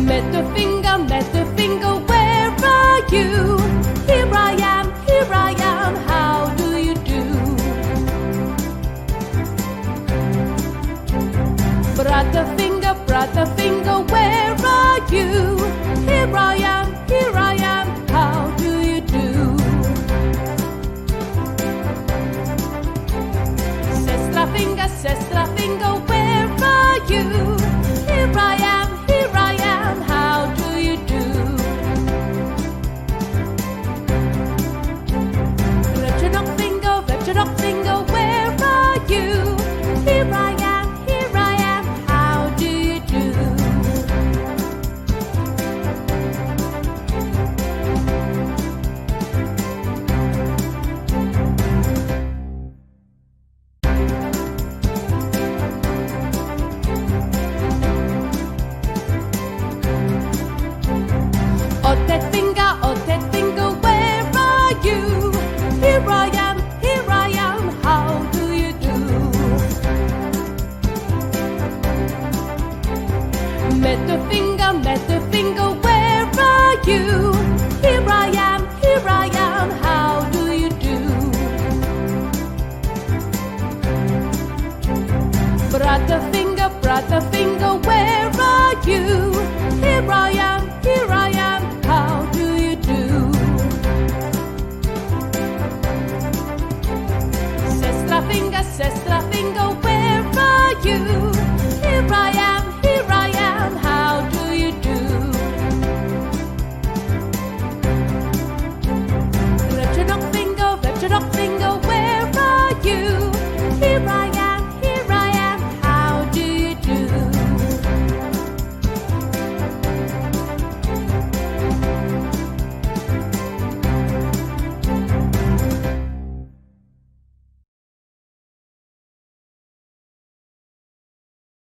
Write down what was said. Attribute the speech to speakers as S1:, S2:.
S1: Middle finger, middle finger, where are you? Here I am, here I am, how do you do? Brother finger, brother finger, where are you? Here I am, here I am, how do you do? Sestra finger, sestra finger, where are you? Brother finger, brother finger, where are you? Finger,